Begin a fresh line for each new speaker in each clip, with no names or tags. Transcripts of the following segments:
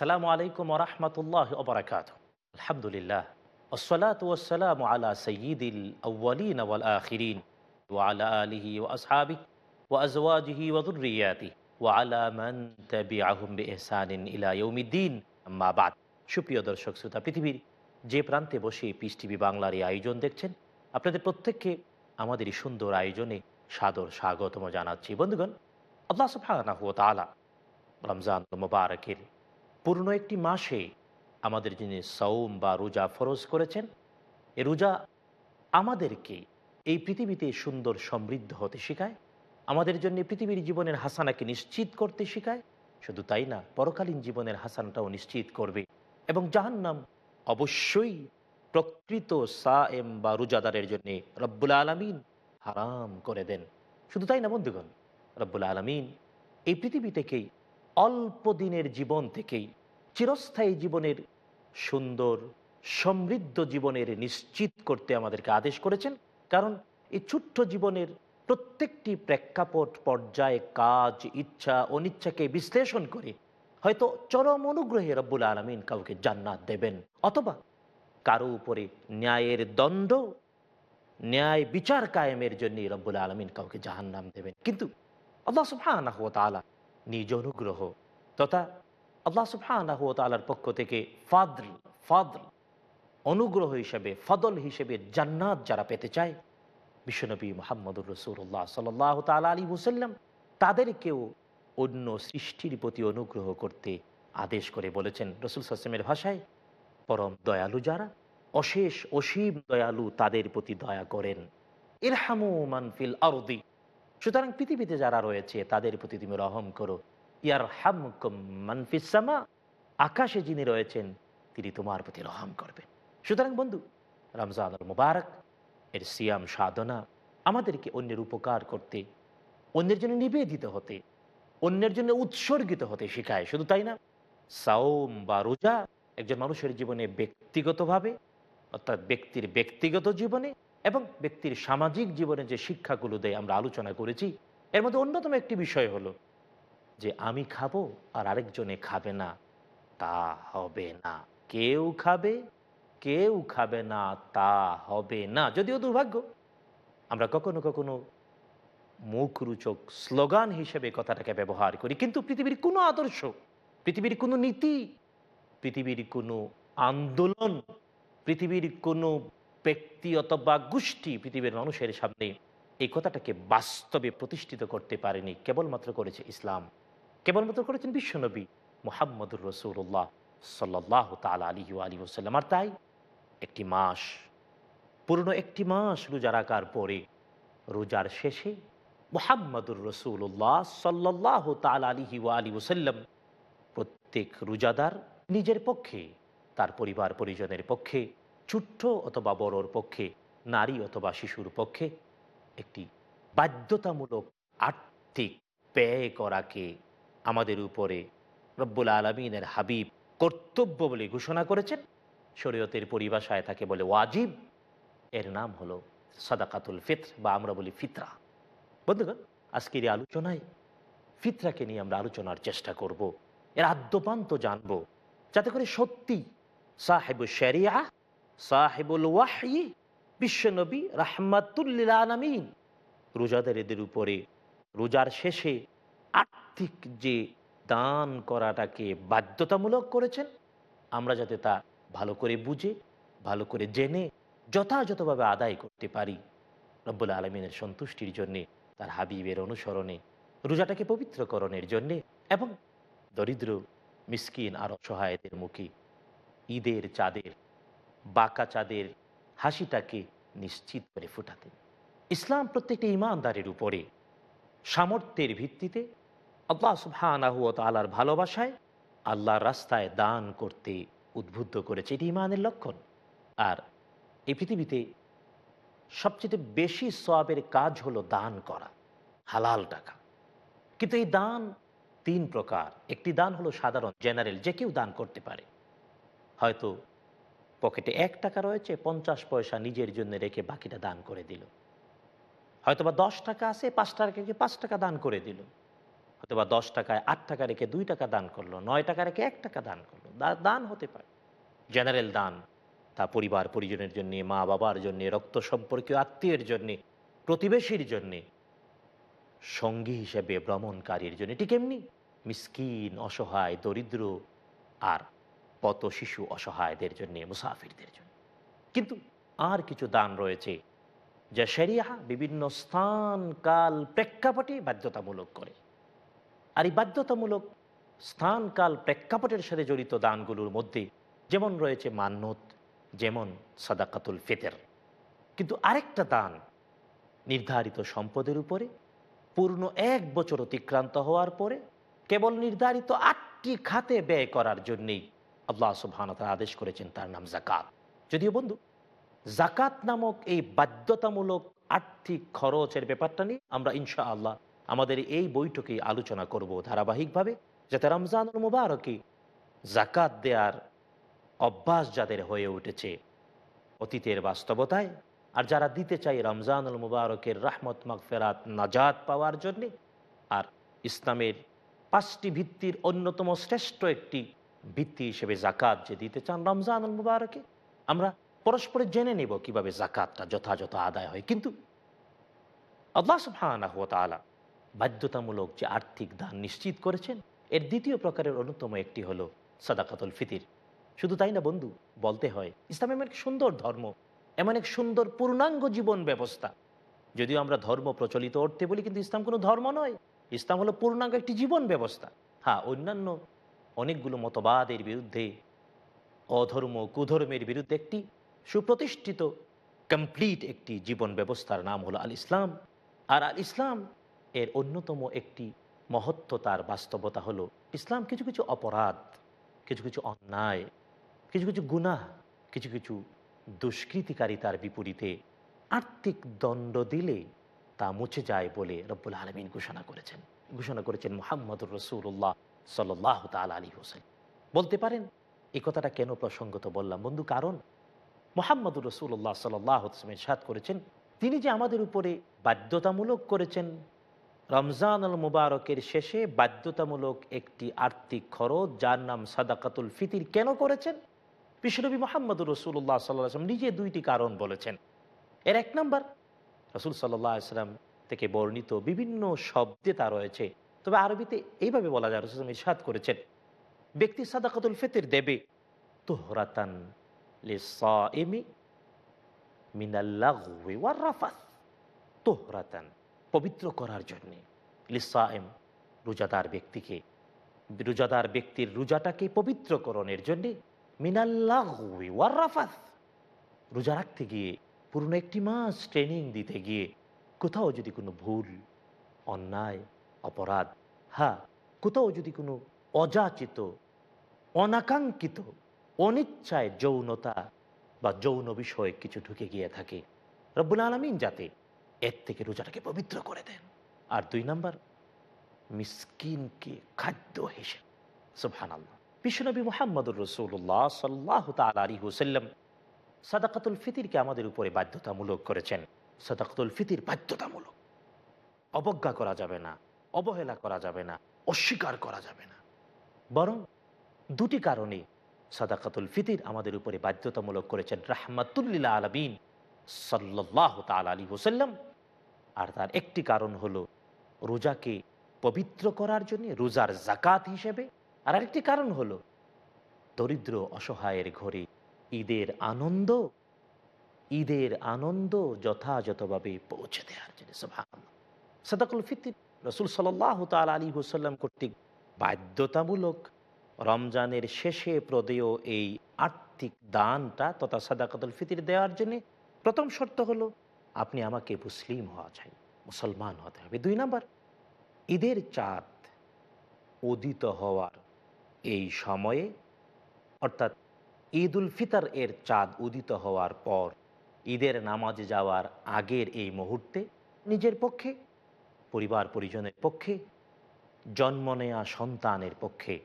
আসসালামু আলাইকুম রহমতুল্লাহ ওবরাকাত আলহামদুলিল্লাহ। ওসলাত ওসালাম আলা সঈদিল আউ্বালিন আখিরিন। ওয়ালা আলিহি ও আসহাবি ও আজওয়াজিহি ওদুরিয়াতি আহম ইলাউমিদ্দিন মাবাদ সুপ্রিয় দর্শক শ্রোতা, পৃথিবীর যে প্রান্তে বসে পিস টিভি বাংলার এই আয়োজন দেখছেন, আপনাদের প্রত্যেককে আমাদের এই সুন্দর আয়োজনে সাদর স্বাগতম জানাচ্ছি। বন্ধুগণ, আল্লাহ সুফানাহ তালা রমজান মুবারকের পূর্ণ একটি মাসে আমাদের যিনি সৌম বা রোজা ফরজ করেছেন, এ রোজা আমাদেরকে এই পৃথিবীতে সুন্দর সমৃদ্ধ হতে শেখায়, আমাদের জন্য পৃথিবীর জীবনের হাসানাকে নিশ্চিত করতে শেখায়, শুধু তাই না, পরকালীন জীবনের হাসানটাও নিশ্চিত করবে এবং জাহান্নাম অবশ্যই প্রকৃত সা এম বা রোজাদারের জন্যে রব্বুল আলমিন হারাম করে দেন। শুধু তাই না বন্ধুগণ, রব্বুল আলমিন এই পৃথিবী থেকেই অল্প দিনের জীবন থেকেই, চিরস্থায়ী জীবনের, সুন্দর, সমৃদ্ধ জীবনের নিশ্চিত করতে আমাদেরকে আদেশ করেছেন। কারণ এই ছোট্ট জীবনের প্রত্যেকটি প্রেক্ষাপট, পর্যায়ে, কাজ, ইচ্ছা, অনিচ্ছাকে বিশ্লেষণ করে হয়তো চরম অনুগ্রহে রব্বুল আলমিন কাউকে জান্নাত দেবেন। অথবা কারও উপরে ন্যায়ের দণ্ড, ন্যায় বিচার কায়েমের জন্য রব্বুল আলমিন কাউকে জাহান্নাম দেবেন। কিন্তু আল্লাহ তাআলা নিজ অনুগ্রহ তথা আল্লাহ সুবহানাহু ওয়া তাআলার পক্ষ থেকে ফাদল ফাদল, অনুগ্রহ হিসেবে, ফদল হিসেবে জান্নাত যারা পেতে চায়, বিশ্বনবী মোহাম্মদুর রসুল্লাহ সাল্লাহ তাল আলী হুসাল্লাম তাদেরকেও অন্য সৃষ্টির প্রতি অনুগ্রহ করতে আদেশ করে বলেছেন রসুল সাসলামের ভাষায়। পরম দয়ালু যারা, অশেষ অসীম দয়ালু তাদের প্রতি দয়া করেন। ইরহামু মানফিল আরদি। সুতরাং পৃথিবীতে যারা রয়েছে, তাদের প্রতি তুমি রহম করো। ইয়ার হামকুম মানফিসামা আকাশে যিনি রয়েছেন, তিনি তোমার প্রতি রহম করবেন। সুতরাং বন্ধু, রমজান মুবারক, এর সিয়াম সাধনা, আমাদেরকে অন্যের উপকার করতে, অন্যের জন্য নিবেদিত হতে, অন্যের জন্য উৎসর্গিত হতে শেখায়। শুধু তাই না, সাওম বা রোজা একজন মানুষের জীবনে ব্যক্তিগতভাবে, অর্থাৎ ব্যক্তির ব্যক্তিগত জীবনে এবং ব্যক্তির সামাজিক জীবনে যে শিক্ষাগুলো দেয় আমরা আলোচনা করেছি, এর মধ্যে অন্যতম একটি বিষয় হলো যে আমি খাব আর আরেকজনে খাবে না, তা হবে না। কেউ খাবে কেউ খাবে না, তা হবে না। যদিও দুর্ভাগ্য, আমরা কখনো কখনো মুখরোচক স্লোগান হিসেবে কথাটাকে ব্যবহার করি, কিন্তু পৃথিবীর কোনো আদর্শ, পৃথিবীর কোনো নীতি, পৃথিবীর কোনো আন্দোলন, পৃথিবীর কোনো ব্যক্তি অথবা গোষ্ঠী পৃথিবীর মানুষের সামনে এই কথাটাকে বাস্তবে প্রতিষ্ঠিত করতে পারেনি, কেবলমাত্র করেছে ইসলাম। কেবলমাত্র করেছেন বিশ্বনবী মোহাম্মদুর রসুল্লাহ সাল্লাহ তাল আলী আলী ওসাল্লাম আর তাই একটি মাস, পুরনো একটি মাস রোজা রাখার পরে, রোজার শেষে মোহাম্মদুর রসুল্লাহ সাল্লাহ তাল আলিহি আলী ওসাল্লাম প্রত্যেক রোজাদার নিজের পক্ষে, তার পরিবার পরিজনের পক্ষে ছোট্ট অথবা বড়র পক্ষে, নারী অথবা শিশুর পক্ষে একটি বাধ্যতামূলক, আর্থিক ব্যয় করাকে আমাদের উপরে রব্বুল আলমিনের হাবিব কর্তব্য বলে ঘোষণা করেছেন। শরীয়তের পরিভাষায় তাকে বলে ওয়াজিব। এর নাম হলো সাদাকাতুল ফিত্র বা আমরা বলি ফিতরা। বন্ধুগণ, আজকের এই আলোচনায় ফিতরাকে নিয়ে আমরা আলোচনার চেষ্টা করব। এর আদ্যপান্ত জানব। যাতে করে সত্যি সাহেব শরিয়া সাহেবুল ওয়াহি বিশ্বনবী রাহমাতুল্লিল আলমিন। রোজাদারেদের উপরে, রোজার শেষে আর্থিক যে দান করাটাকে বাধ্যতামূলক করেছেন, আমরা যাতে তা ভালো করে বুঝে, ভালো করে জেনে, যথাযথভাবে আদায় করতে পারি। রব্বুল আলমিনের সন্তুষ্টির জন্যে, তার হাবিবের অনুসরণে, রোজাটাকে পবিত্রকরণের জন্যে এবং দরিদ্র, মিসকিন আর অসহায়দের মুখে ঈদের চাঁদের বাঁকা চাঁদের হাসিটাকে নিশ্চিত করে ফুটাতে। ইসলাম প্রত্যেকটি ইমানদারের উপরে সামর্থ্যের ভিত্তিতে আল্লাহ সুবহানাহু তালার ভালোবাসায় আল্লাহর রাস্তায় দান করতে উদ্বুদ্ধ করেছে। এটি ইমানের লক্ষণ। আর এই পৃথিবীতে সবচেয়ে বেশি সবের কাজ হলো দান করা, হালাল টাকা। কিন্তু এই দান তিন প্রকার। একটি দান হলো সাধারণ, জেনারেল, যে কেউ দান করতে পারে। হয়তো পকেটে এক টাকা রয়েছে, পঞ্চাশ পয়সা নিজের জন্য রেখে বাকিটা দান করে দিল। হয়তো বা দশ টাকা আছে, পাঁচ টাকাকে পাঁচ টাকা দান করে দিল। হয়তো বা দশ টাকায় আট টাকা রেখে দুই টাকা দান করল, নয় টাকা রেখে এক টাকা দান করল। দান হতে পারে। জেনারেল দান, তা পরিবার পরিজনের জন্যে, মা বাবার জন্যে, রক্ত সম্পর্কীয় আত্মীয়ের জন্যে, প্রতিবেশীর জন্যে, সঙ্গী হিসেবে ভ্রমণকারীর জন্য। ঠিক এমনি, মিসকিন, অসহায়, দরিদ্র, আর কত শিশু অসহায়দের জন্য, মুসাফিরদের জন্য। কিন্তু আর কিছু দান রয়েছে যা শরিয়া বিভিন্ন স্থান, কাল প্রেক্ষাপটে বাধ্যতামূলক করে। আর এই বাধ্যতামূলক স্থান, কাল প্রেক্ষাপটের সাথে জড়িত দানগুলোর মধ্যে যেমন রয়েছে মান্যত যেমন সাদাকাতুল ফেতের। কিন্তু আরেকটা দান নির্ধারিত সম্পদের উপরে, পূর্ণ এক বছর অতিক্রান্ত হওয়ার পরে, কেবল নির্ধারিত আটটি খাতে ব্যয় করার জন্যেই আল্লাহ সুবহানতা আদেশ করেছেন তার নাম জাকাত যদিও বন্ধু জাকাত নামক এই বাধ্যতামূলক আর্থিক খরচের ব্যাপারটা নিয়ে আমরা ইনশা আল্লাহ আমাদের এই বৈঠকে আলোচনা করব ধারাবাহিকভাবে, যাতে রমজানুল মুবারকে জাকাত দেওয়ার অভ্যাস যাদের হয়ে উঠেছে অতীতের বাস্তবতায়, আর যারা দিতে চাই রমজানুল মুবারকের রাহমত, মাগফেরাত, নাজাত পাওয়ার জন্যে, আর ইসলামের পাঁচটি ভিত্তির অন্যতম শ্রেষ্ঠ একটি ভিত্তি হিসেবে জাকাত যে দিতে চান রমজানুল মুবারকে, আমরা পরস্পরে জেনে নেব কীভাবে জাকাতটা যথাযথ আদায় হয়। কিন্তু আল্লাহ বাধ্যতামূলক যে আর্থিক দান নিশ্চিত করেছেন, এর দ্বিতীয় প্রকারের অন্যতম একটি হলো সাদাকাতুল ফিতির। শুধু তাই না বন্ধু, বলতে হয়, ইসলাম এমন এক সুন্দর ধর্ম, এমন এক সুন্দর পূর্ণাঙ্গ জীবন ব্যবস্থা। যদিও আমরা ধর্ম প্রচলিত অর্থে বলি, কিন্তু ইসলাম কোনো ধর্ম নয়। ইসলাম হলো পূর্ণাঙ্গ একটি জীবন ব্যবস্থা। হ্যাঁ অন্যান্য অনেকগুলো মতবাদের বিরুদ্ধে, অধর্ম কুধর্মের বিরুদ্ধে একটি সুপ্রতিষ্ঠিত কমপ্লিট একটি জীবন ব্যবস্থার নাম হলো আল ইসলাম। আর আল ইসলাম এর অন্যতম একটি মহত্ব তার বাস্তবতা হলো ইসলাম কিছু কিছু অপরাধ, কিছু কিছু অন্যায়, কিছু কিছু গুনাহ, কিছু কিছু দুষ্কৃতিকারিতার বিপরীতে আর্থিক দণ্ড দিলে তা মুছে যায় বলে রব্বুল আলমিন ঘোষণা করেছেন। ঘোষণা করেছেন মোহাম্মদুর রসুল্লাহ সাল্লাহ তাল আলী হোসেন বলতে পারেন, এই কথাটা কেন প্রসঙ্গত বললাম? বন্ধু, কারণ মোহাম্মদুর রসুল্লাহ সাল্লাহ হোসেন সাদ করেছেন, তিনি যে আমাদের উপরে বাধ্যতামূলক করেছেন রমজান আল মুবারকের শেষে বাধ্যতামূলক একটি আর্থিক খরচ, যার নাম সাদাকাতুল ফিতির কেন করেছেন? বিশ্বনবী মোহাম্মদুর রসুল্লাহ সাল্লাম নিজে দুইটি কারণ বলেছেন। এর এক নম্বর, রসুল সাল্লাহ আসলাম থেকে বর্ণিত বিভিন্ন শব্দে তা রয়েছে। তবে আরবিতে এইভাবে বলা যায়, রসুল ইসাদ করেছেন, ব্যক্তি সাদাকাতুল ফিতির দেবে পবিত্র করার জন্যে। লিসাইম রোজাদার ব্যক্তিকে, রোজাদার ব্যক্তির রোজাটাকে পবিত্রকরণের জন্যে রাফাত রোজা রাখতে গিয়ে, পুরনো একটি মাস ট্রেনিং দিতে গিয়ে, কোথাও যদি কোনো ভুল, অন্যায় অপরাধ। হ্যাঁ কোথাও যদি কোনো অযাচিত, অনাকাঙ্ক্ষিত, অনিচ্ছায় যৌনতা বা যৌন বিষয়ে কিছু ঢুকে গিয়ে থাকে, রব্বুল আলমিন যাতে এর থেকে রোজাটাকে পবিত্র করে দেন। আর দুই নাম্বার, মিসকিনকে খাদ্য হিসেবে। সুবহান আল্লাহ বিশ্বনবী মোহাম্মদুর রসুল্লাহ সাল্লাহ হুসাল্লাম সাদাকাতুল ফিতিরকে আমাদের উপরে বাধ্যতামূলক করেছেন। সাদাকাতুল ফিতির বাধ্যতামূলক। অবজ্ঞা করা যাবে না। অবহেলা করা যাবে না, অস্বীকার করা যাবে না। বরং দুটি কারণে সাদাকাতুল ফিতির আমাদের উপরে বাধ্যতামূলক করেছেন রাহমাতুল্লিল্লা আলমিন সাল্লাহ তাল আলী হুসাল্লাম আর তার একটি কারণ হলো রোজাকে পবিত্র করার জন্য রোজার জাকাত হিসেবে। আর আরেকটি কারণ হলো দরিদ্র অসহায়ের ঘরে ঈদের আনন্দ ঈদের আনন্দ যথাযথভাবে পৌঁছে দেওয়ার জন্য সাদাকুল ফিতির রসুল সাল্লাহ তাল আলী হুসাল্লাম কর্তৃক বাধ্যতামূলক রমজানের শেষে প্রদেয় এই আর্থিক দানটা তথা সাদাকাতুল ফিতির দেওয়ার জন্যে প্রথম শর্ত হলো, আপনি আমাকে মুসলিম হওয়া চাই, মুসলমান হতে হবে। দুই নাম্বার, ঈদের চাঁদ উদিত হওয়ার এই সময়ে, অর্থাৎ ঈদ উল ফিতর এর চাঁদ উদিত হওয়ার পর ঈদের নামাজে যাওয়ার আগের এই মুহূর্তে নিজের পক্ষে পরিবার পরিজনের পক্ষে, জন্ম নেয়া সন্তানের পক্ষে,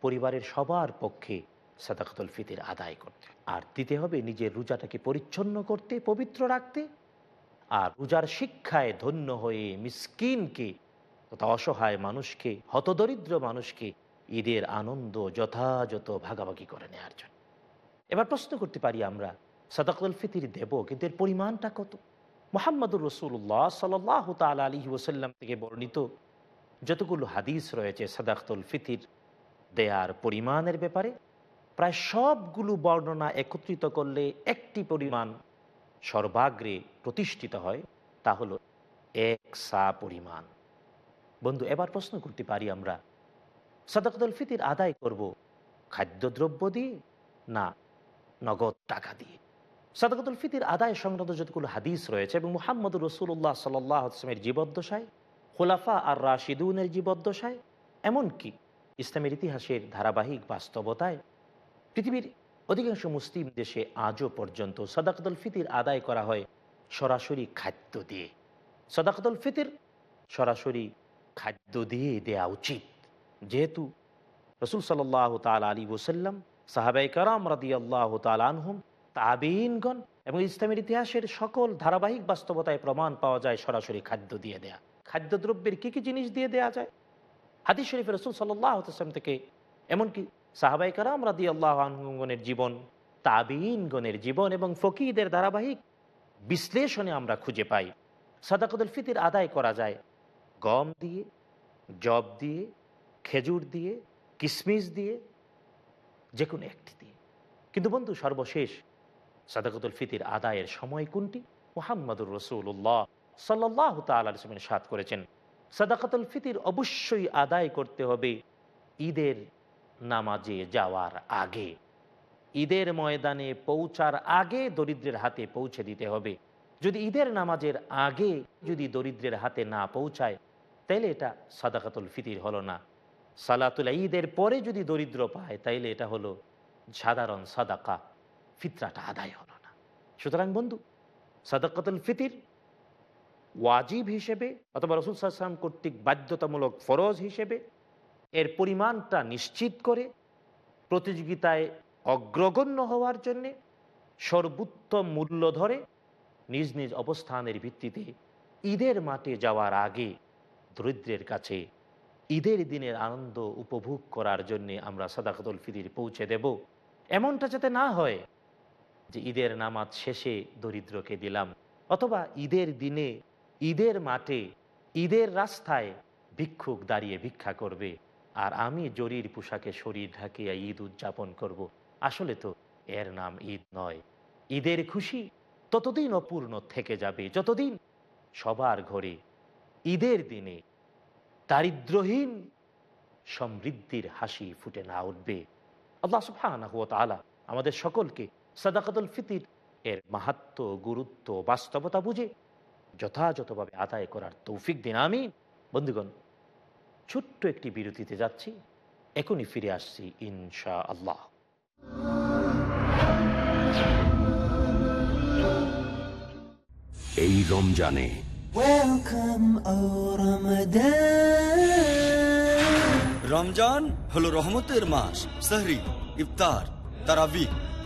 পরিবারের সবার পক্ষে সাদাকাতুল ফিতির আদায় করতে। আর দিতে হবে নিজের রোজাটাকে পরিচ্ছন্ন করতে, পবিত্র রাখতে। আর রোজার শিক্ষায় ধন্য হয়ে মিসকিনকে তথা অসহায় মানুষকে, হতদরিদ্র মানুষকে ঈদের আনন্দ যথাযথ ভাগাভাগি করে নেওয়ার জন্য। এবার প্রশ্ন করতে পারি আমরা সাদাকুল ফিতির দেব, কিন্তু এর পরিমাণটা কত? মোহাম্মদুর রসুল্লাহ সাল্লাহ তাল আলী ওসাল্লাম থেকে বর্ণিত যতগুলো হাদিস রয়েছে সাদাকুল ফিতির, দেয়ার পরিমাণের ব্যাপারে, প্রায় সবগুলো বর্ণনা একত্রিত করলে একটি পরিমাণ সর্বাগ্রে প্রতিষ্ঠিত হয়, তা হলো এক সা পরিমাণ। বন্ধু, এবার প্রশ্ন করতে পারি আমরা সাদাকুল ফিতির আদায় করব খাদ্যদ্রব্য দিয়ে না নগদ টাকা দিয়ে? সাদাকাতুল ফিতির আদায় সংক্রান্ত যতগুলো হাদিস রয়েছে এবং মুহাম্মদুর রসুল্লাহ সাল্লামের জীবদ্দশায়, খোলাফা আর রাশিদুনের জীবদ্দশায়, এমনকি ইসলামের ইতিহাসের ধারাবাহিক বাস্তবতায় পৃথিবীর অধিকাংশ মুসলিম দেশে আজও পর্যন্ত সাদাকাতুল ফিতির আদায় করা হয় সরাসরি খাদ্য দিয়ে। সাদাকাতুল ফিতির সরাসরি খাদ্য দিয়ে দেয়া উচিত। যেহেতু রসুল সাল্লাহ তাল আলী ওসাল্লাম সাহাবাই কারাম রাদি আল্লাহ তাল আনহুম তাবিনগণ এবং ইসলামের ইতিহাসের সকল ধারাবাহিক বাস্তবতায় প্রমাণ পাওয়া যায় সরাসরি খাদ্য দিয়ে দেয়া। খাদ্যদ্রব্যের কী কী জিনিস দিয়ে দেয়া যায়? হাদিস শরীফ রসুল সাল্লাম থেকে এমনকি সাহাবাই কারাম রাদি আল্লাহ আনহুগণের জীবন, তাবিনগণের জীবন এবং ফকিদের ধারাবাহিক বিশ্লেষণে আমরা খুঁজে পাই। সাদাকুদুল ফিতির আদায় করা যায়। গম দিয়ে জব দিয়ে, খেজুর দিয়ে, কিসমিস দিয়ে যে কোনো একটি দিয়ে। কিন্তু বন্ধু, সর্বশেষ সাদাকুতুল ফিতির আদায়ের সময় কোনটি? মোহাম্মদুর রসুল্লাহ সাল্লাহ তালের সাত করেছেন। সাদাকাতুল ফিতির অবশ্যই আদায় করতে হবে ঈদের নামাজে যাওয়ার আগে। ঈদের ময়দানে পৌঁছার আগে দরিদ্রের হাতে পৌঁছে দিতে হবে। যদি ঈদের নামাজের আগে যদি দরিদ্রের হাতে না পৌঁছায়, তাইলে এটা সাদাকাতুল ফিতির হলো না। সালাতুল ঈদের পরে যদি দরিদ্র পায়, তাইলে এটা হলো সাধারণ সাদাকা। ফিতরাটা আদায় হলো না। সুতরাং বন্ধু, সাদাকাতুল ফিতির ওয়াজিব হিসেবে অথবা রসুল সাল্লাম কর্তৃক বাধ্যতামূলক ফরজ হিসেবে এর পরিমাণটা নিশ্চিত করে প্রতিযোগিতায় অগ্রগণ্য হওয়ার জন্যে সর্বোত্তম মূল্য ধরে নিজ নিজ অবস্থানের ভিত্তিতে ঈদের মাঠে যাওয়ার আগে দরিদ্রের কাছে ঈদের দিনের আনন্দ উপভোগ করার জন্যে আমরা সাদাকতুল ফিদির পৌঁছে দেব। এমনটা যাতে না হয় যে ঈদের নামাজ শেষে দরিদ্রকে দিলাম, অথবা ঈদের দিনে ঈদের মাঠে ঈদের রাস্তায় ভিক্ষুক দাঁড়িয়ে ভিক্ষা করবে, আর আমি জরির পোশাকে শরীর ঢাকিয়া ঈদ উদযাপন করব। আসলে তো এর নাম ঈদ নয় ঈদের খুশি ততদিন অপূর্ণ থেকে যাবে, যতদিন সবার ঘরে ঈদের দিনে দারিদ্রহীন সমৃদ্ধির হাসি ফুটে না উঠবে আল্লাহ তাআলা আমাদের সকলকে সাদাকাতুল ফিতির এর মাহাত্ম গুরুত্ব বাস্তবতা বুঝে যথাযথভাবে আদায় করার তৌফিক দিন আমি বন্ধুগণ ছোট্ট একটি বিরতিতে যাচ্ছি। এখনই ফিরে আসছি ইনশা আল্লাহ
এই রমজানে
রমজান হলো রহমতের মাস সাহরি ইফতার তারাবি।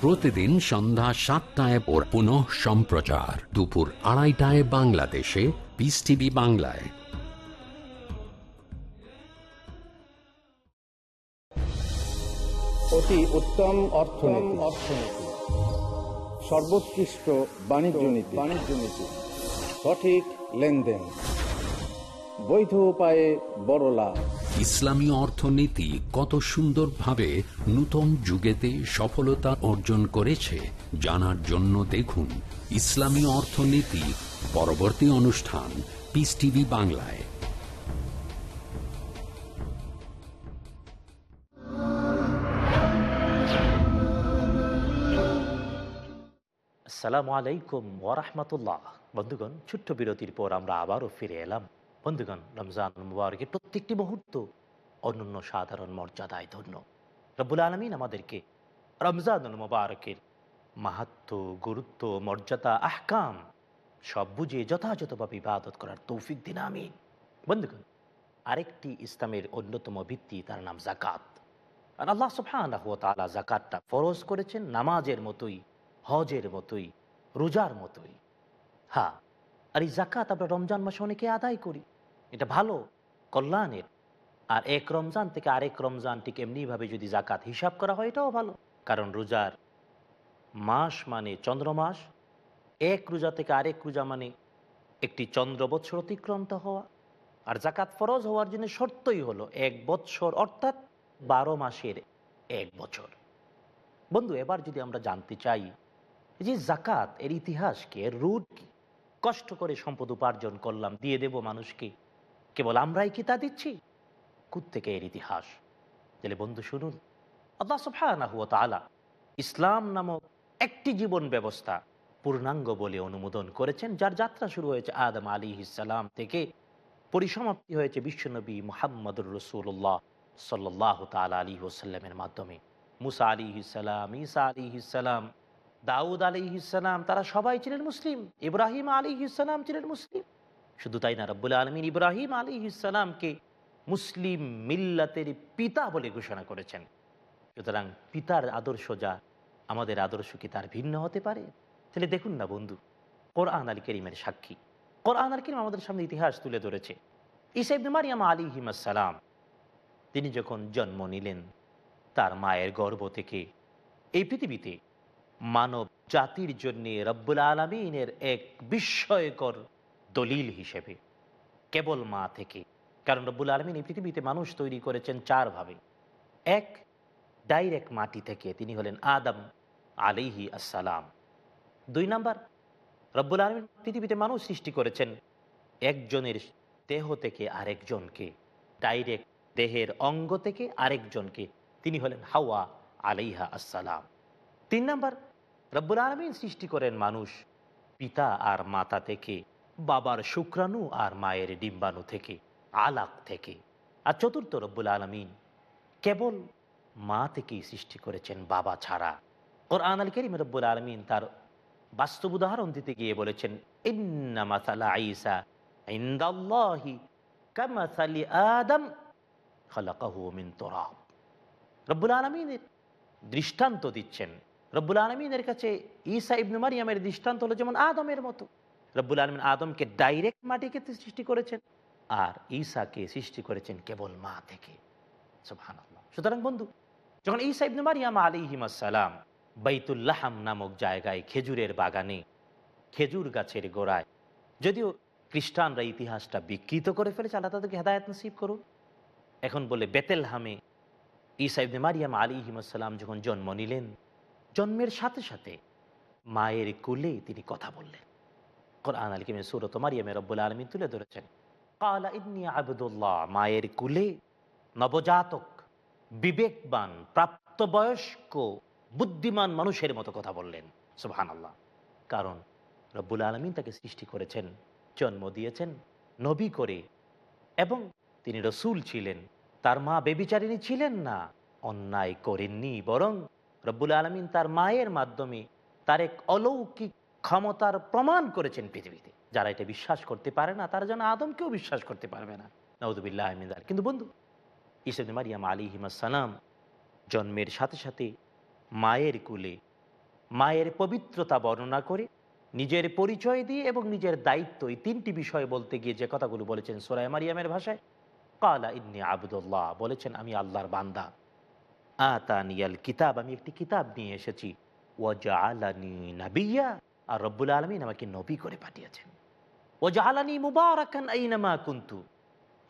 প্রতিদিন সন্ধ্যা সাতটায় ওর পুনঃ সম্প্রচার। দুপুর আড়াইটায় বাংলাদেশে পিস টিভি বাংলায়।
অতি উত্তম অর্থনীতি। অর্থনীতি সর্বোৎকৃষ্ট বাণিজ্য নীতি বাণিজ্য নীতি। সঠিক লেনদেন। বৈধ উপায়ে বড় লাভ।
ইসলামী অর্থনীতি কত সুন্দরভাবে নূতন যুগেতে সফলতা অর্জন করেছে, জানার জন্য দেখুন ইসলামী অর্থনীতি পরবর্তী অনুষ্ঠান পিস টিভি বাংলায়।
আসসালামু আলাইকুম ওয়ারহমতুল্লাহ বন্ধুগণ, ছোট্ট বিরতির পর আমরা আবারও ফিরে এলাম। বন্ধুগণ, রমজান মুবারকের প্রত্যেকটি মুহূর্ত অনন্য সাধারণ মর্যাদায় ধন্য। রব্বুল আলমিন আমাদেরকে রমজানুল মুবারকের মাহাত্ম, গুরুত্ব, মর্যাদা, আহকাম সব বুঝে যথাযথভাবে ইবাদত করার তৌফিক দিন, আমিন। বন্ধুগণ, আরেকটি ইসলামের অন্যতম ভিত্তি তার নাম জাকাত আর আল্লাহ সুবহানাহু ওয়া তাআলা জাকাতটা ফরজ করেছেন নামাজের মতোই, হজের মতোই, রোজার মতোই। হ্যাঁ আর এই জাকাত আমরা রমজান মাসে অনেকে আদায় করি। এটা ভালো, কল্যাণের। আর এক রমজান থেকে আরেক রমজান ঠিক এমনিভাবে যদি জাকাত হিসাব করা হয়, এটাও ভালো। কারণ রোজার মাস মানে চন্দ্রমাস এক রোজা থেকে আরেক রোজা মানে একটি চন্দ্র বৎসর অতিক্রান্ত হওয়া। আর জাকাত ফরজ হওয়ার জন্য শর্তই হলো এক বৎসর, অর্থাৎ বারো মাসের এক বছর। বন্ধু, এবার যদি আমরা জানতে চাই যে জাকাত এর ইতিহাস কি এর রুট কি? কষ্ট করে সম্পদ উপার্জন করলাম, দিয়ে দেব মানুষকে। কেবল আমরাই কি তা দিচ্ছি? থেকে এর ইতিহাস। তাহলে বন্ধু, শুনুন। তাআলা ইসলাম নামক একটি জীবন ব্যবস্থা পূর্ণাঙ্গ বলে অনুমোদন করেছেন, যার যাত্রা শুরু হয়েছে আদম আলী ইসালাম থেকে। পরিসমাপ্তি হয়েছে বিশ্বনবী মোহাম্মদুর রসুল্লাহ সাল্লাহ তালা আলী ওসাল্লামের মাধ্যমে। মুসা আলী ইসালাম ঈসা আলী ইসালাম দাউদ আলী ইসালাম তারা সবাই ছিলেন মুসলিম। ইব্রাহিম আলী ইসালাম ছিলেন মুসলিম। শুধু তাই না, রব্বুল আলমিন ইব্রাহিম আলী ইসালামকে মুসলিম মিল্লাতের পিতা বলে ঘোষণা করেছেন। সুতরাং পিতার আদর্শ যা, আমাদের আদর্শ কি তার ভিন্ন হতে পারে? তাহলে দেখুন না বন্ধু, কোরআন আলী করিমের সাক্ষী। কোরআন আল করিম আমাদের সামনে ইতিহাস তুলে ধরেছে। ইসাইব মারিয়াম আলী হিমাসালাম তিনি যখন জন্ম নিলেন, তার মায়ের গর্ভ থেকে এই পৃথিবীতে মানব জাতির জন্য রব্বুল আলমিনের এক বিস্ময়কর দলিল হিসেবে, কেবল মা থেকে। কারণ রব্বুল আলমিন এই পৃথিবীতে মানুষ তৈরি করেছেন চারভাবে এক, ডাইরেক্ট মাটি থেকে, তিনি হলেন আদম আলিহি আসসালাম। দুই নাম্বার, রব্বুল আলমিন পৃথিবীতে মানুষ সৃষ্টি করেছেন একজনের দেহ থেকে আরেকজনকে, ডাইরেক্ট দেহের অঙ্গ থেকে আরেকজনকে, তিনি হলেন হাওয়া আলাইহা আসসালাম। তিন নাম্বার রব্বুল আলমিন সৃষ্টি করেন মানুষ পিতা আর মাতা থেকে, বাবার শুক্রাণু আর মায়ের ডিম্বাণু থেকে, আলাক থেকে। আর চতুর্থ রব্বুল আলমিন কেবল মা থেকেই সৃষ্টি করেছেন বাবা ছাড়া। ওর আনাল করিম রব্বুল আলমিন তার বাস্তব উদাহরণ দিতে গিয়ে বলেছেন, ইন্না মাসালা আইসা ইন্দাল্লাহি কামাসালি আদম খালাকাহু মিন তোরাব। রব্বুল আলমিনের দৃষ্টান্ত দিচ্ছেন রব্বুল আলমিনের কাছে ঈসা ইবনু মারিয়ামের দৃষ্টান্ত হলো যেমন আদমের মতো। রব্বুল আলমিন আদমকে ডাইরেক্ট মাটিকে সৃষ্টি করেছেন আর ঈসাকে সৃষ্টি করেছেন কেবল মা থেকে। সুতরাং বন্ধু, যখন ঈসা ইবনু মারিয়াম আলিহিমাসালাম বাইতুল্লাহাম নামক জায়গায় খেজুরের বাগানে, খেজুর গাছের গোড়ায়, যদিও খ্রিস্টানরা ইতিহাসটা বিকৃত করে ফেলেছে, আল্লাহ তাদেরকে হেদায়ত নসিব করুন এখন বলে বেতেলহামে ঈসা ইবনে মারিয়াম আলী হিমাসাল্লাম যখন জন্ম নিলেন জন্মের সাথে সাথে মায়ের কুলে তিনি কথা বললেন। কোরআন আলকিমে সুরত মারিয়ামে রব্বুল আলমী তুলে ধরেছেন, কালা ইবনি আবদুল্লাহ, মায়ের কুলে নবজাতক, বিবেকবান, প্রাপ্তবয়স্ক, বুদ্ধিমান মানুষের মতো কথা বললেন। সুবহান আল্লাহ কারণ রব্বুল আলমিন তাকে সৃষ্টি করেছেন, জন্ম দিয়েছেন, নবী করে, এবং তিনি রসুল ছিলেন। তার মা বেবিচারিণী ছিলেন না, অন্যায় করেননি, বরং রব্বুল আলমিন তার মায়ের মাধ্যমে তার এক অলৌকিক ক্ষমতার প্রমাণ করেছেন পৃথিবীতে। যারা এটা বিশ্বাস করতে পারে না, তারা যেন আদমকেও বিশ্বাস করতে পারবে না। নওদুবিল্লাহ আহমিদার কিন্তু বন্ধু ইসেদ মারিয়াম আলী হিমাসালাম জন্মের সাথে সাথে মায়ের কুলে মায়ের পবিত্রতা বর্ণনা করে নিজের পরিচয় দিয়ে এবং নিজের দায়িত্ব এই তিনটি বিষয় বলতে গিয়ে যে কথাগুলো বলেছেন সোরাই মারিয়ামের ভাষায়, কালা ইন্নি আবদুল্লাহ। বলেছেন, আমি আল্লাহর বান্দা। আতানিয়াল কিতাব, আমি একটি কিতাব নিয়ে এসেছি। আর রব্বুল আলমিন আমাকে নবী করে পাঠিয়েছেন।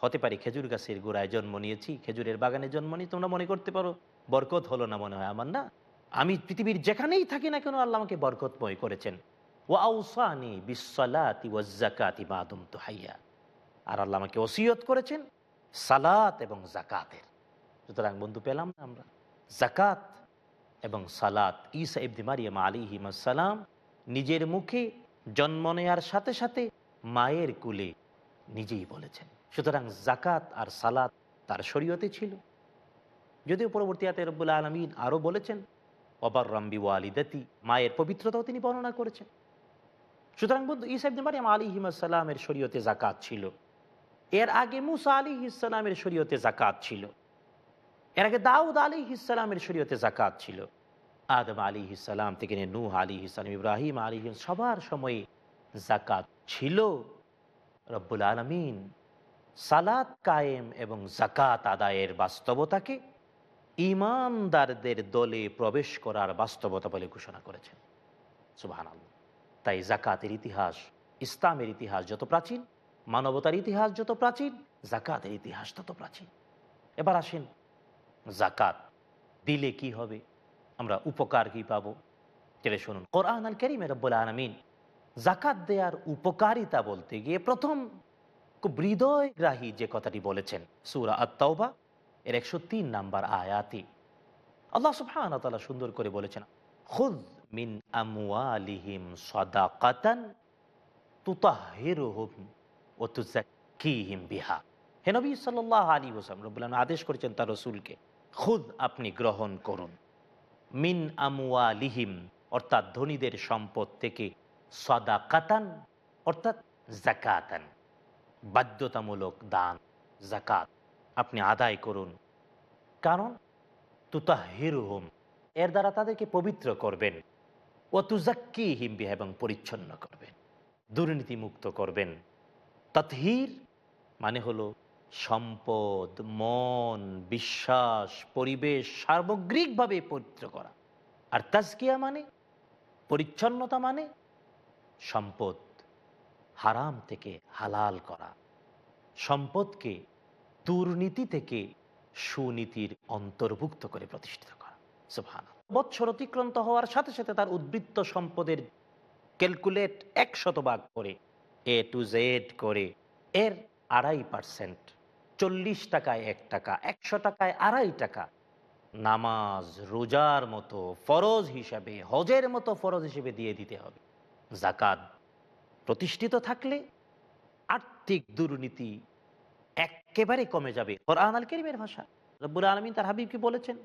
হতে পারে খেজুর গাছের গোড়ায় জন্ম নিয়েছি, খেজুরের বাগানে জন্ম নিয়ে তোমরা মনে করতে পারো। বরকত হলো না মনে হয় আমার, না? আমি পৃথিবীর যেখানেই থাকি না কেন আল্লাহ আমাকে বরকতময় করেছেন। ও আউসানি বিশ্বলাতি ওয়াজাকাতি বাদম তো হাইয়া। আর আল্লাহ আমাকে ওসিয়ত করেছেন সালাত এবং জাকাতের সুতরাং বন্ধু পেলাম না আমরা। জাকাত এবং সালাত। ইসা ইবদি মারিয়াম আলী হিমাসালাম নিজের মুখে জন্ম নেয়ার সাথে সাথে মায়ের কুলে নিজেই বলেছেন। সুতরাং জাকাত আর সালাত তার শরীয়তে ছিল। যদিও পরবর্তী আতে রব্বুল আলমিন আরও বলেছেন অবার রাম্বি ওয়ালিদাতি মায়ের পবিত্রতাও তিনি বর্ণনা করেছেন। সুতরাং বন্ধু ইসাইবনে মারিয়াম আলী হিমাসাল্লামের শরীয়তে জাকাত ছিল। এর আগে মুসা আলী ইসলামের শরীয়তে জাকাত ছিল। এর আগে দাউদ আলী ইসলামের শরীয়তে জাকাত ছিল। আদম আলী ইসলাম থেকে নিয়ে নূহ আলী ইসলাম ইব্রাহিম আলী সবার সময়ে জাকাত ছিল। রব্বুল আলমিন সালাত কায়েম এবং জাকাত আদায়ের বাস্তবতাকে ইমানদারদের দলে প্রবেশ করার বাস্তবতা বলে ঘোষণা করেছেন। সুবাহান তাই জাকাতের ইতিহাস, ইসলামের ইতিহাস যত প্রাচীন, মানবতার ইতিহাস যত প্রাচীন জাকাতের ইতিহাস তত প্রাচীন। এবার আসেন জাকাত। দিলে কি হবে? আমরা উপকার কি পাবো? চলে শুনুন, কোরআন আল করিমে রব্বুল আলমিন জাকাত দেওয়ার উপকারিতা বলতে গিয়ে প্রথম খুব হৃদয়গ্রাহী যে কথাটি বলেছেন, সুরা আত্মাওবা এর একশো তিন নাম্বার আয়াতি। আল্লাহ তাআলা সুন্দর করে বলেছেন খুদ মিন আমওয়ালিহিম সাদাকাতান তুতাহিরুহুম ও তুজাক্কিহিম বিহা। হে নবী সাল্লাল্লাহু আলাইহি ওয়াসাল্লাম, রব্বুল আদেশ করেছেন তার রাসূলকে খুদ আপনি গ্রহণ করুন। মিন আমওয়ালিহিম, অর্থাৎ ধনীদের সম্পদ থেকে সদাকাতান, অর্থাৎ জাকাতান বাধ্যতামূলক দান জাকাত আপনি আদায় করুন। কারণ তুতাহিরুহুম, এর দ্বারা তাদেরকে পবিত্র করবেন। ও তুজাক্কি হিমবি এবং পরিচ্ছন্ন করবেন। দুর্নীতিমুক্ত করবেন। তৎহির মানে হলো সম্পদ, মন, বিশ্বাস, পরিবেশ সার্বগ্রিকভাবে পবিত্র করা। আর তাজকিয়া মানে? পরিচ্ছন্নতা মানে? সম্পদ হারাম থেকে হালাল করা। সম্পদকে দুর্নীতি থেকে সুনীতির অন্তর্ভুক্ত করে প্রতিষ্ঠিত করা। সুভান বৎসর অতিক্রান্ত হওয়ার সাথে সাথে তার উদ্বৃত্ত সম্পদের ক্যালকুলেট এক শতভাগ করে এ টু জেড করে, এর আড়াই পার্সেন্ট চল্লিশ টাকায় এক টাকা, একশো টাকায় আড়াই টাকা। নামাজ, রোজার মতো ফরজ হিসাবে, হজের মতো ফরজ হিসেবে দিয়ে দিতে হবে। জাকাত প্রতিষ্ঠিত থাকলে আর্থিক দুর্নীতি একেবারে কমে যাবে। কোরআন আল করিমের ভাষা। রব্বুল আলমিন তার হাবিবকে বলেছেন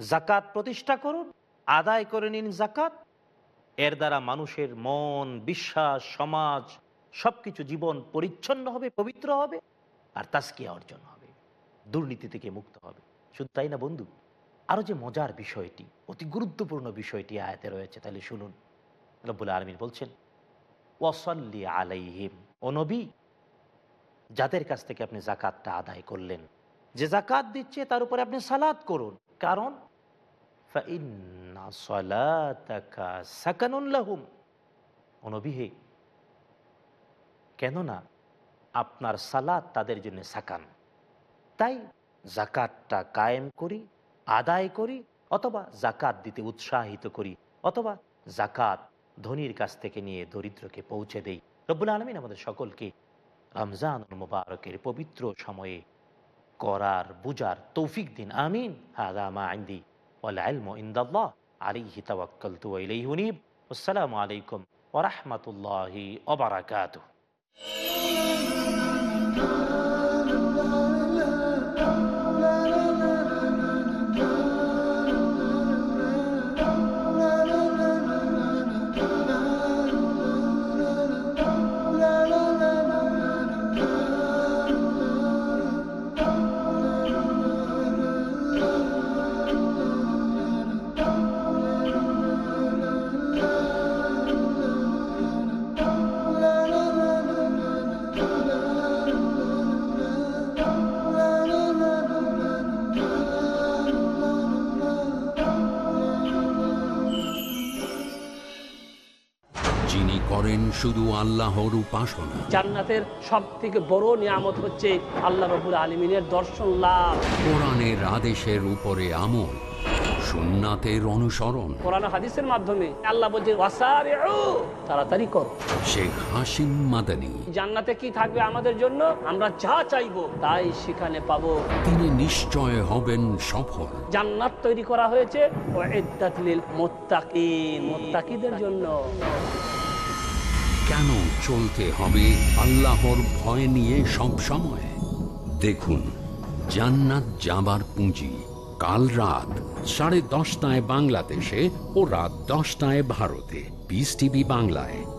জাকাত প্রতিষ্ঠা করুন, আদায় করে নিন জাকাত এর দ্বারা মানুষের মন, বিশ্বাস, সমাজ, সবকিছু জীবন পরিচ্ছন্ন হবে, পবিত্র হবে। আর তাস্কিয়া অর্জন হবে। দুর্নীতি থেকে মুক্ত হবে। শুধু তাই না বন্ধু? আরও যে মজার বিষয়টি, অতি গুরুত্বপূর্ণ বিষয়টি আয়াতে রয়েছে, তাহলে শুনুন। রব্বুল আলমিন বলছেন, ওয়াসল্লি আলাইহিম। ও নবী, যাদের কাছ থেকে আপনি জাকাতটা আদায় করলেন, যে জাকাত দিচ্ছে তার উপরে আপনি সালাদ করুন। কারণ অনবিহে কেননা আপনার সালাদ তাদের জন্য সাকান তাই জাকাতটা কায়েম করি, আদায় করি অথবা জাকাত দিতে উৎসাহিত করি অথবা জাকাত ধনির কাছ থেকে নিয়ে দরিদ্রকে পৌঁছে দেই। রব্বুল আলমিন আমাদের সকলকে রমজান মুবারকের পবিত্র সময়ে করার, বুজার তৌফিক দিন, আমিন। আসসালামু আলাইকুম
ওয়া রাহমাতুল্লাহি শুধু আল্লাহর উপাসনা।
জান্নাতের সব থেকে বড় নিয়ামত হচ্ছে আল্লাহ রবুল আলমিনের দর্শন লাভ।
কোরআনের আদেশের উপরে আমল সুন্নাতের অনুসরণ।
কোরআন হাদিসের মাধ্যমে আল্লাহ বলছে তাড়াতাড়ি করো।
শেখ হাসিম মাদানী।
জান্নাতে কি থাকবে আমাদের জন্য? আমরা যা চাইব তাই সেখানে পাবো।
তিনি নিশ্চয় হবেন সফল।
জান্নাত তৈরি করা হয়েছে মুত্তাকিন জন্য।
কেন চলতে হবে আল্লাহর ভয় নিয়ে সব সময়? দেখুন, জান্নাত যাবার পুঁজি কাল রাত সাড়ে দশটায় বাংলাদেশে ও রাত দশটায় ভারতে। পিস টিভি বাংলায়।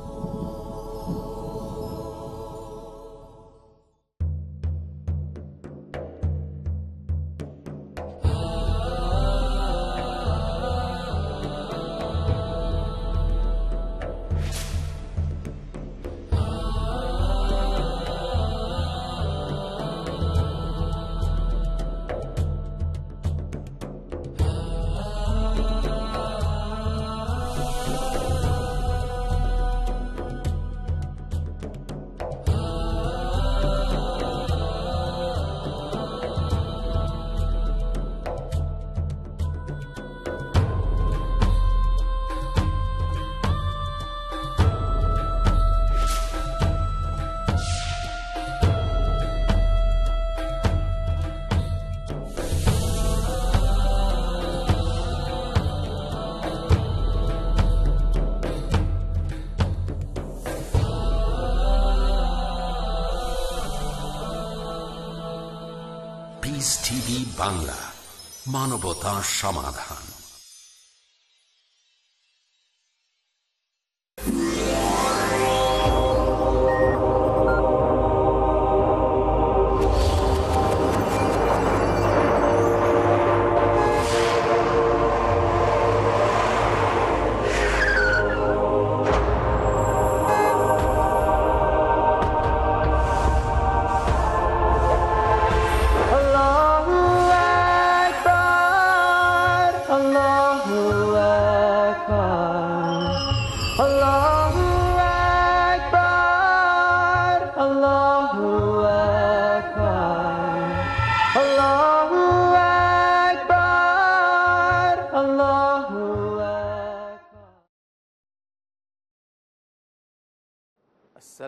মানবতা সমাধান।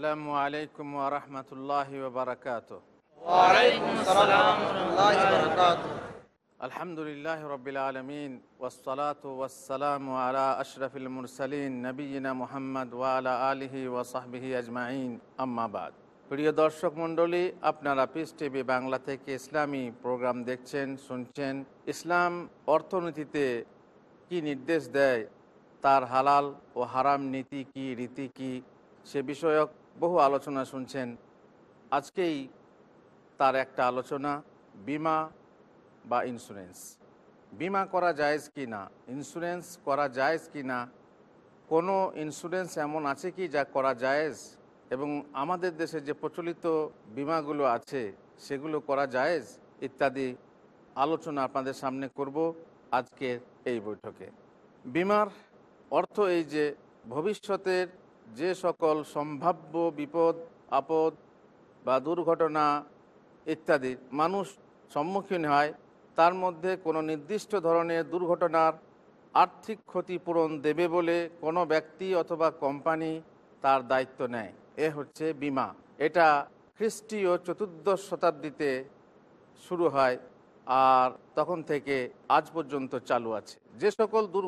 আসসালামু আলাইকুম ওরহমতুল্লাহ বারকাত আলহামদুলিল্লাহ রবিল আলমিন ওসলাত ওয়াসালাম আলা আশরফিল মুরসালিন নবীনা মোহাম্মদ ওয়ালা আলিহি ওয়াসাহবিহি আজমাইন আম্মাবাদ প্রিয় দর্শক মণ্ডলী আপনারা পিস টিভি বাংলা থেকে ইসলামী প্রোগ্রাম দেখছেন শুনছেন। ইসলাম অর্থনীতিতে কি নির্দেশ দেয় তার হালাল ও হারাম নীতি কি রীতি কি সে বিষয়ক বহু আলোচনা শুনছেন। আজকেই তার একটা আলোচনা, বিমা বা ইন্স্যুরেন্স বিমা করা জায়েজ কি না? ইন্স্যুরেন্স করা জায়েজ কি না? কোনো ইন্স্যুরেন্স এমন আছে কি যা করা যায়জ এবং আমাদের দেশে যে প্রচলিত বিমাগুলো আছে, সেগুলো করা যায়জ ইত্যাদি আলোচনা আপনাদের সামনে করব আজকের এই বৈঠকে। বিমার অর্থ এই যে, ভবিষ্যতের যে সকল সম্ভাব্য বিপদ, আপদ বা দুর্ঘটনা ইত্যাদি মানুষ সম্মুখীন হয়, তার মধ্যে কোনো নির্দিষ্ট ধরনের দুর্ঘটনার আর্থিক ক্ষতিপূরণ দেবে বলে কোনো ব্যক্তি অথবা কোম্পানি তার দায়িত্ব নেয়। এ হচ্ছে বিমা। এটা খ্রিস্টীয় চতুর্দশ শতাব্দীতে শুরু হয় আর তখন থেকে আজ পর্যন্ত চালু আছে। যে সকল দুর্ঘটনা